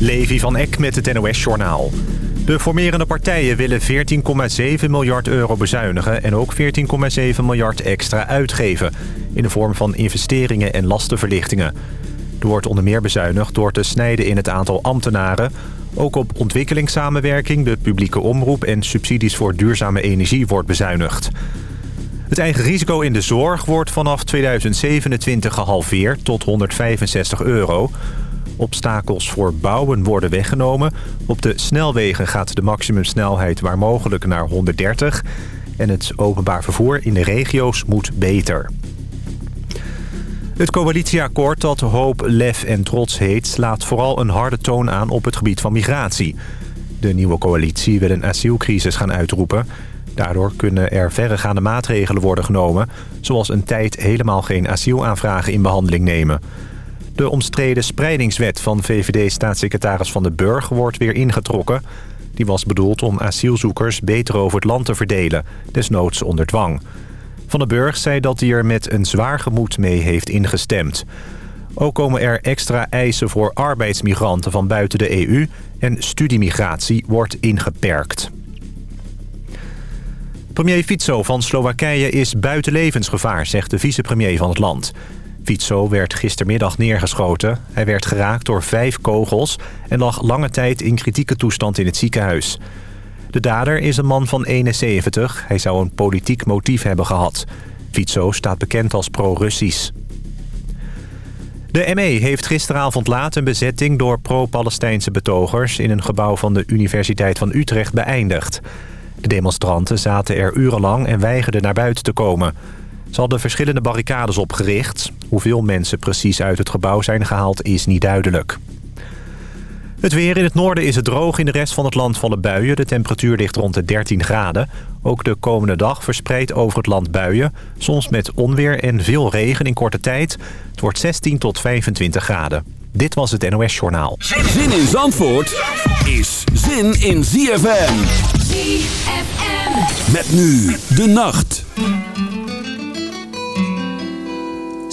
Levi van Eck met het NOS-journaal. De formerende partijen willen 14,7 miljard euro bezuinigen... en ook 14,7 miljard extra uitgeven... in de vorm van investeringen en lastenverlichtingen. Er wordt onder meer bezuinigd door te snijden in het aantal ambtenaren... Ook op ontwikkelingssamenwerking, de publieke omroep... en subsidies voor duurzame energie wordt bezuinigd. Het eigen risico in de zorg wordt vanaf 2027 gehalveerd tot 165 euro. Obstakels voor bouwen worden weggenomen. Op de snelwegen gaat de maximumsnelheid waar mogelijk naar 130. En het openbaar vervoer in de regio's moet beter. Het coalitieakkoord dat hoop, lef en trots heet... slaat vooral een harde toon aan op het gebied van migratie. De nieuwe coalitie wil een asielcrisis gaan uitroepen. Daardoor kunnen er verregaande maatregelen worden genomen... zoals een tijd helemaal geen asielaanvragen in behandeling nemen. De omstreden spreidingswet van VVD-staatssecretaris Van den Burg wordt weer ingetrokken. Die was bedoeld om asielzoekers beter over het land te verdelen, desnoods onder dwang. Van den Burg zei dat hij er met een zwaar gemoed mee heeft ingestemd. Ook komen er extra eisen voor arbeidsmigranten van buiten de EU... en studiemigratie wordt ingeperkt. Premier Fico van Slowakije is buiten levensgevaar, zegt de vicepremier van het land. Fico werd gistermiddag neergeschoten. Hij werd geraakt door vijf kogels en lag lange tijd in kritieke toestand in het ziekenhuis. De dader is een man van 71. Hij zou een politiek motief hebben gehad. Fico staat bekend als pro-Russisch. De ME heeft gisteravond laat een bezetting door pro-Palestijnse betogers... in een gebouw van de Universiteit van Utrecht beëindigd. De demonstranten zaten er urenlang en weigerden naar buiten te komen. Ze hadden verschillende barricades opgericht. Hoeveel mensen precies uit het gebouw zijn gehaald is niet duidelijk. Het weer in het noorden is het droog. In de rest van het land vallen buien. De temperatuur ligt rond de 13 graden. Ook de komende dag verspreidt over het land buien. Soms met onweer en veel regen in korte tijd. Het wordt 16 tot 25 graden. Dit was het NOS Journaal. Zin in Zandvoort is zin in ZFM. ZFM. Met nu de nacht.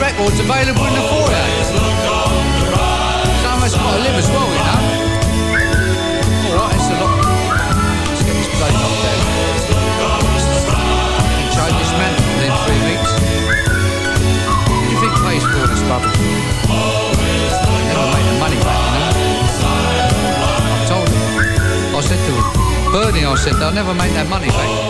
record's available in the foyer. So much got to live as well, you know. Alright, it's a lot. Let's get this down. Change this man three do you think for? Never the money back, you know. I told him. I said to Bernie, I said, they'll never make that money back.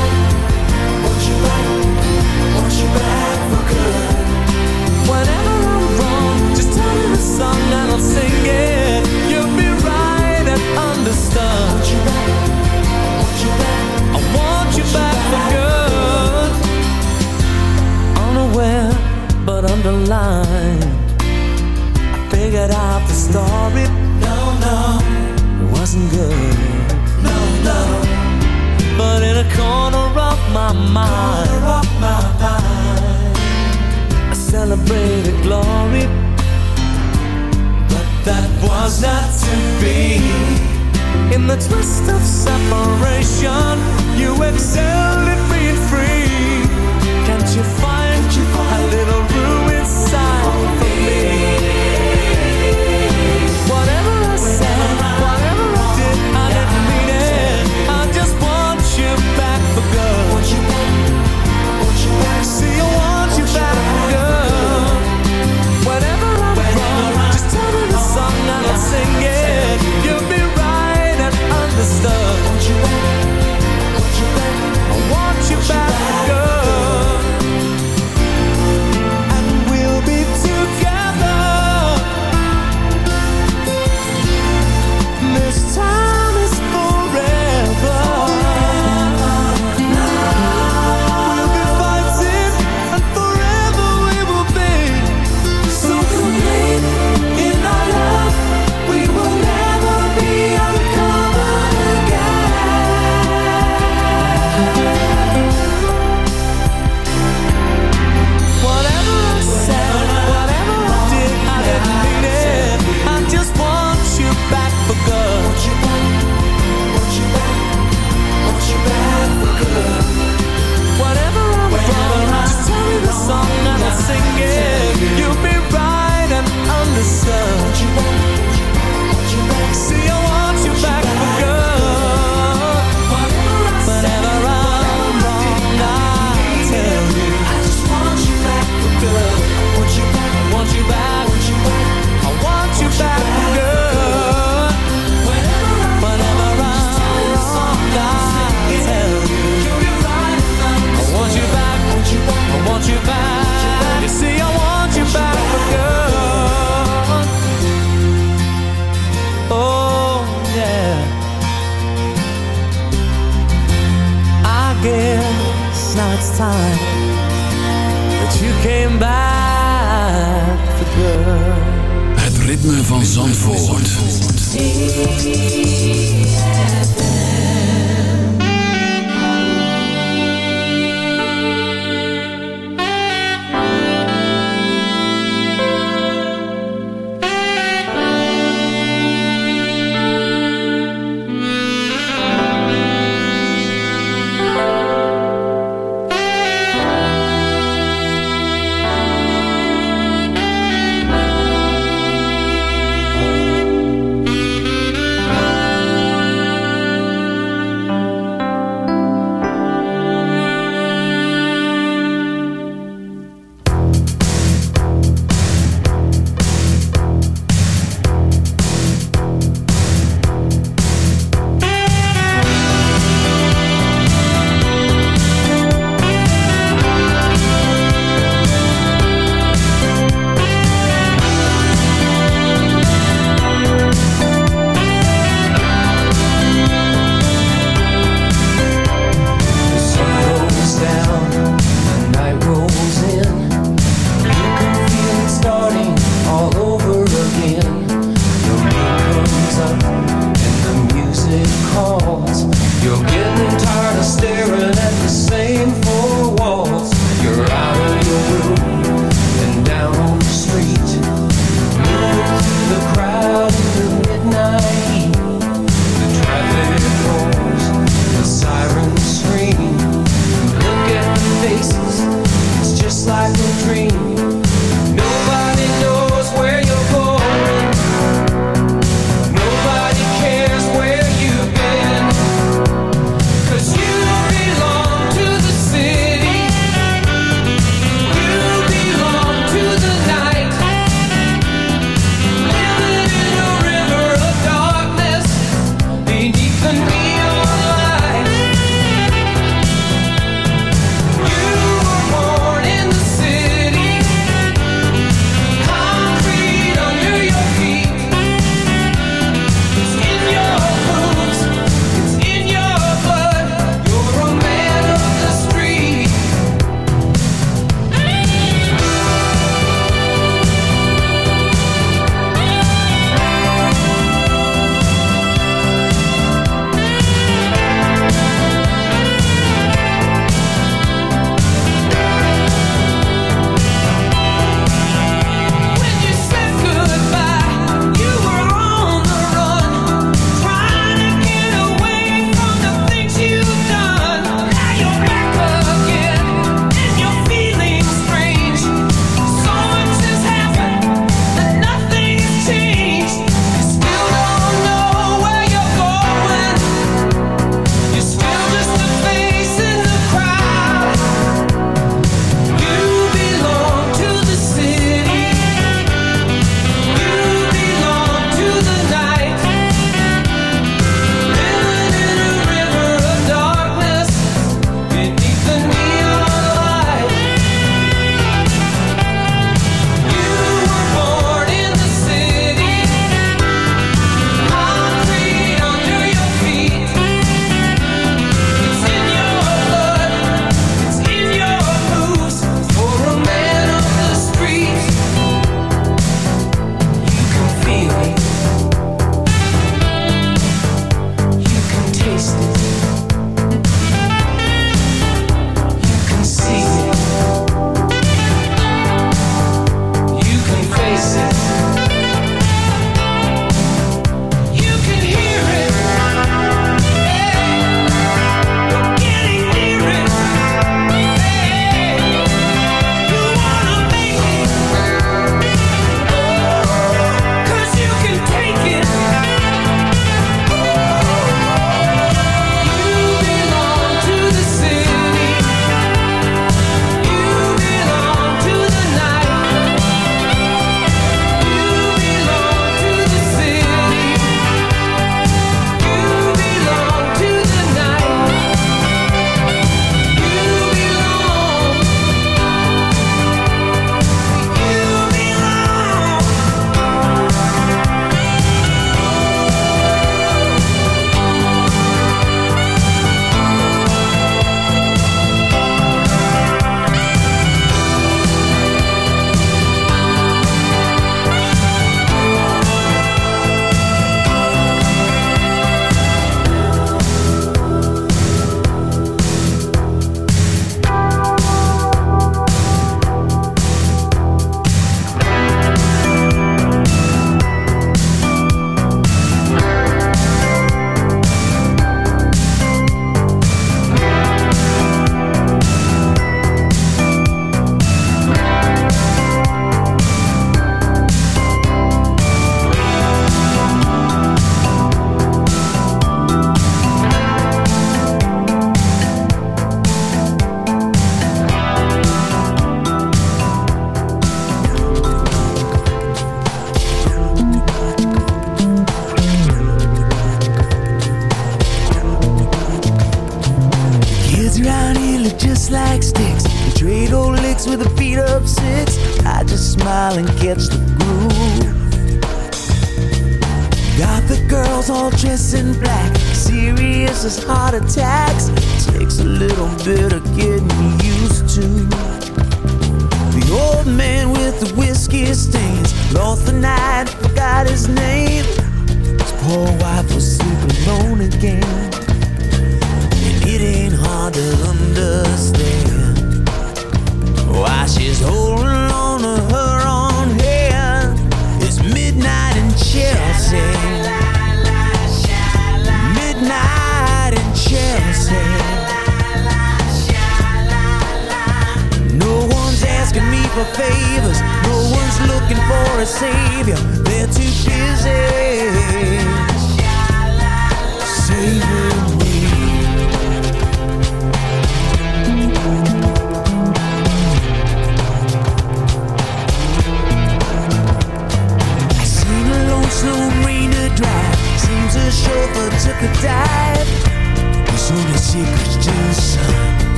Song and I'll sing it. You'll be right and understood. Want you back, want you back, I want you back for good. Unaware but underlined. I figured out the story. No, no, it wasn't good. No, no. But in a corner of my mind, corner of my mind, I celebrated glory. That was not to be. In the twist of separation,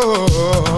oh. oh, oh.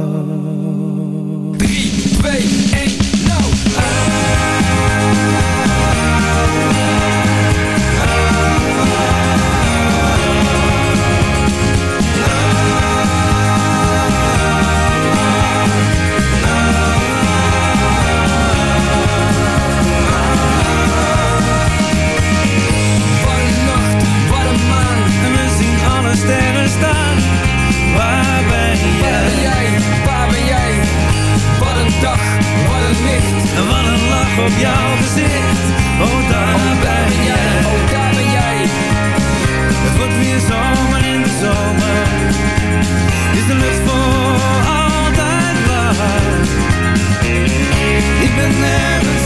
Een licht. En wat een lach op jouw gezicht. Oh, daar Oh, ben jij, oh, daar ben jij. Het wordt weer zomer in de zomer. Is de lucht voor altijd blauw. Ik ben nergens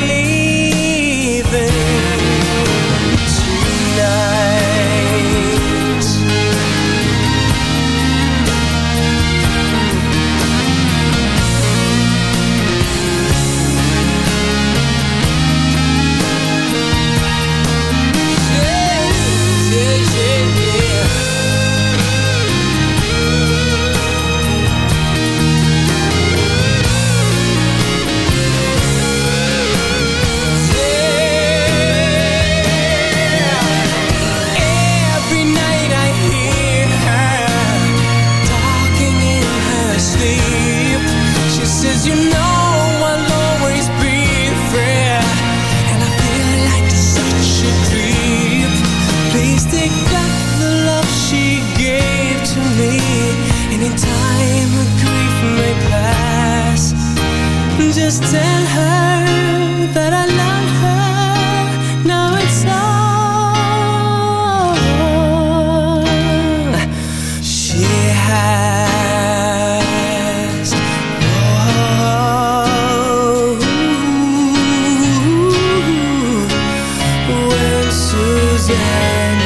just tell her that I love her. Now it's all She has. Oh, when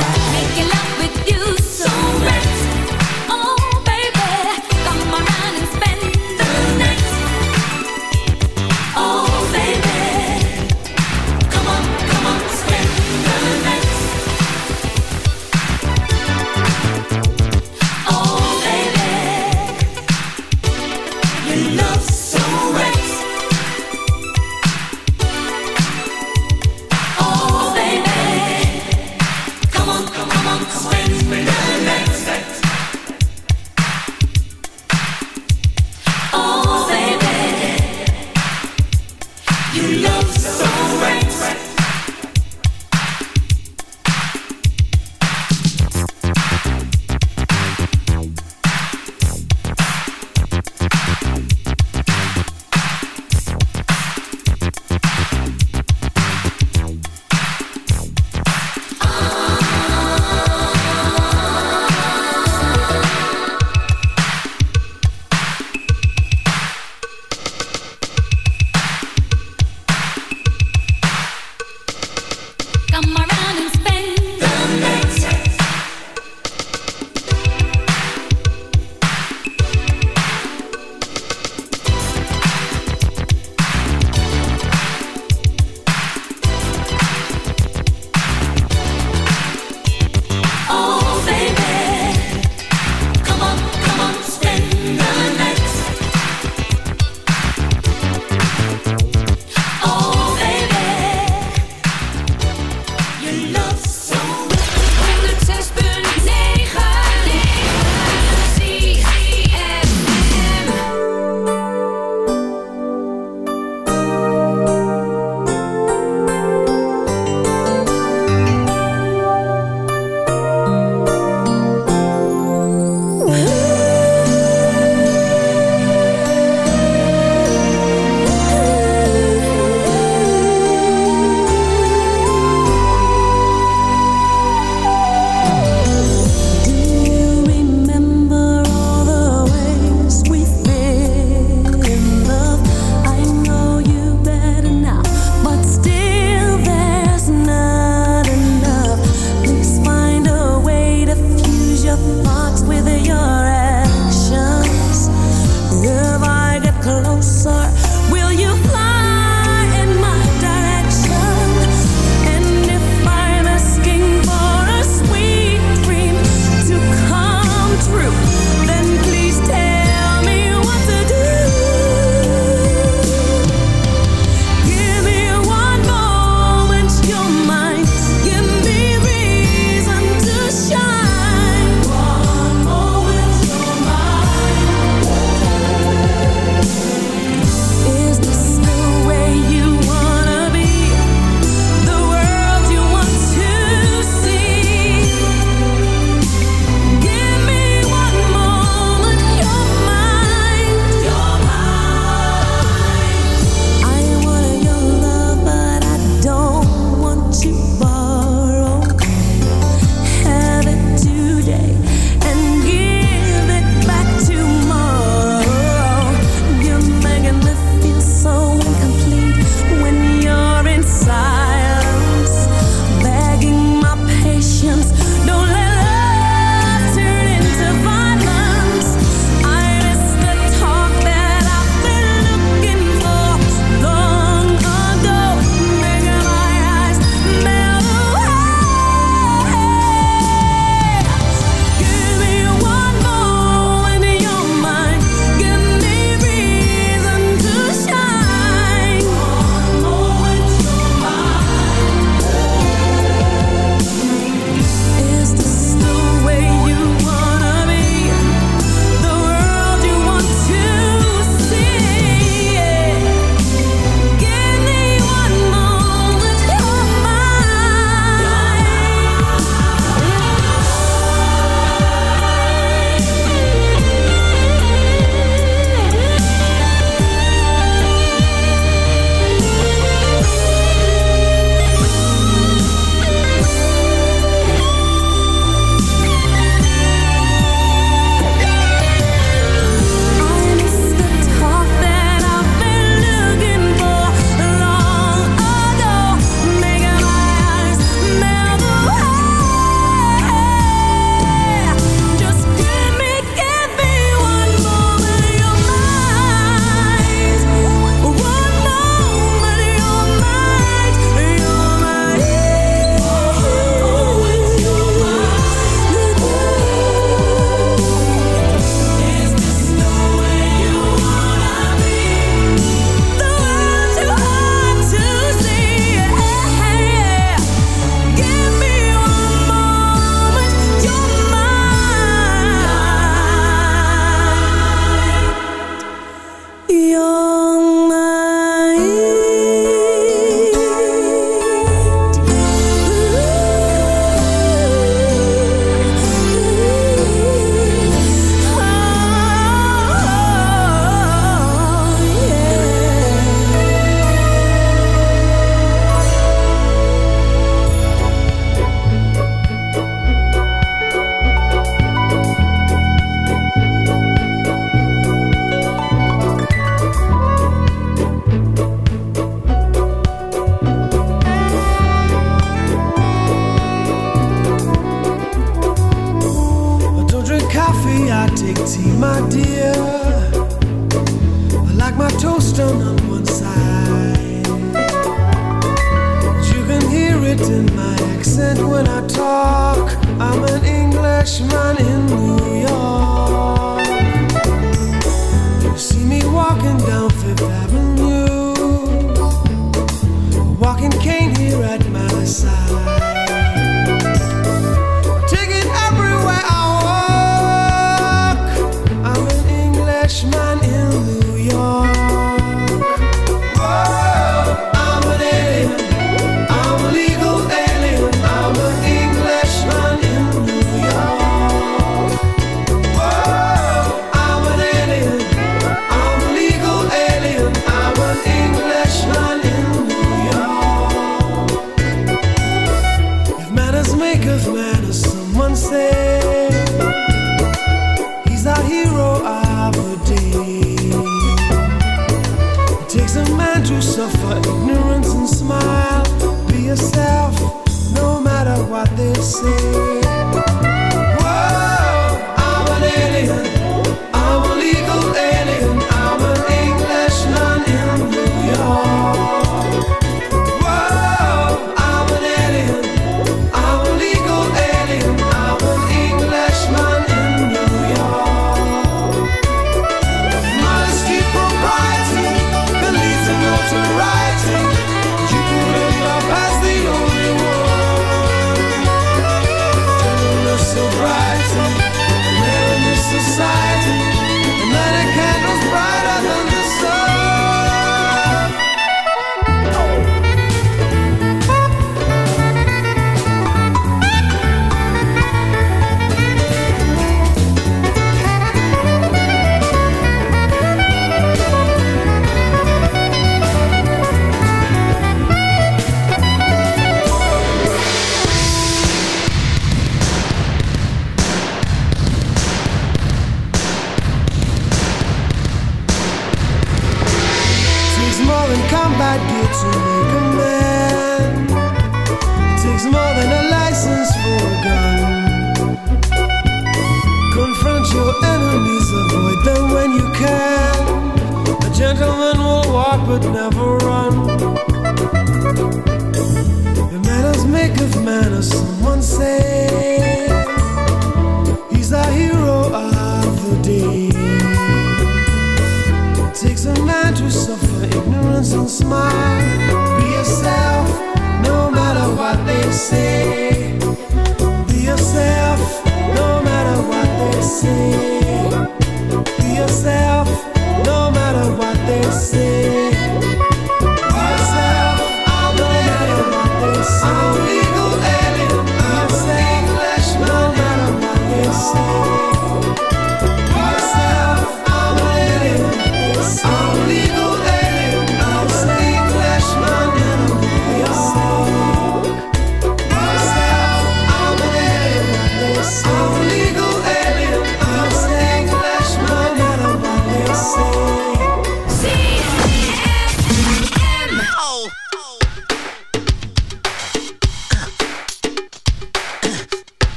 right.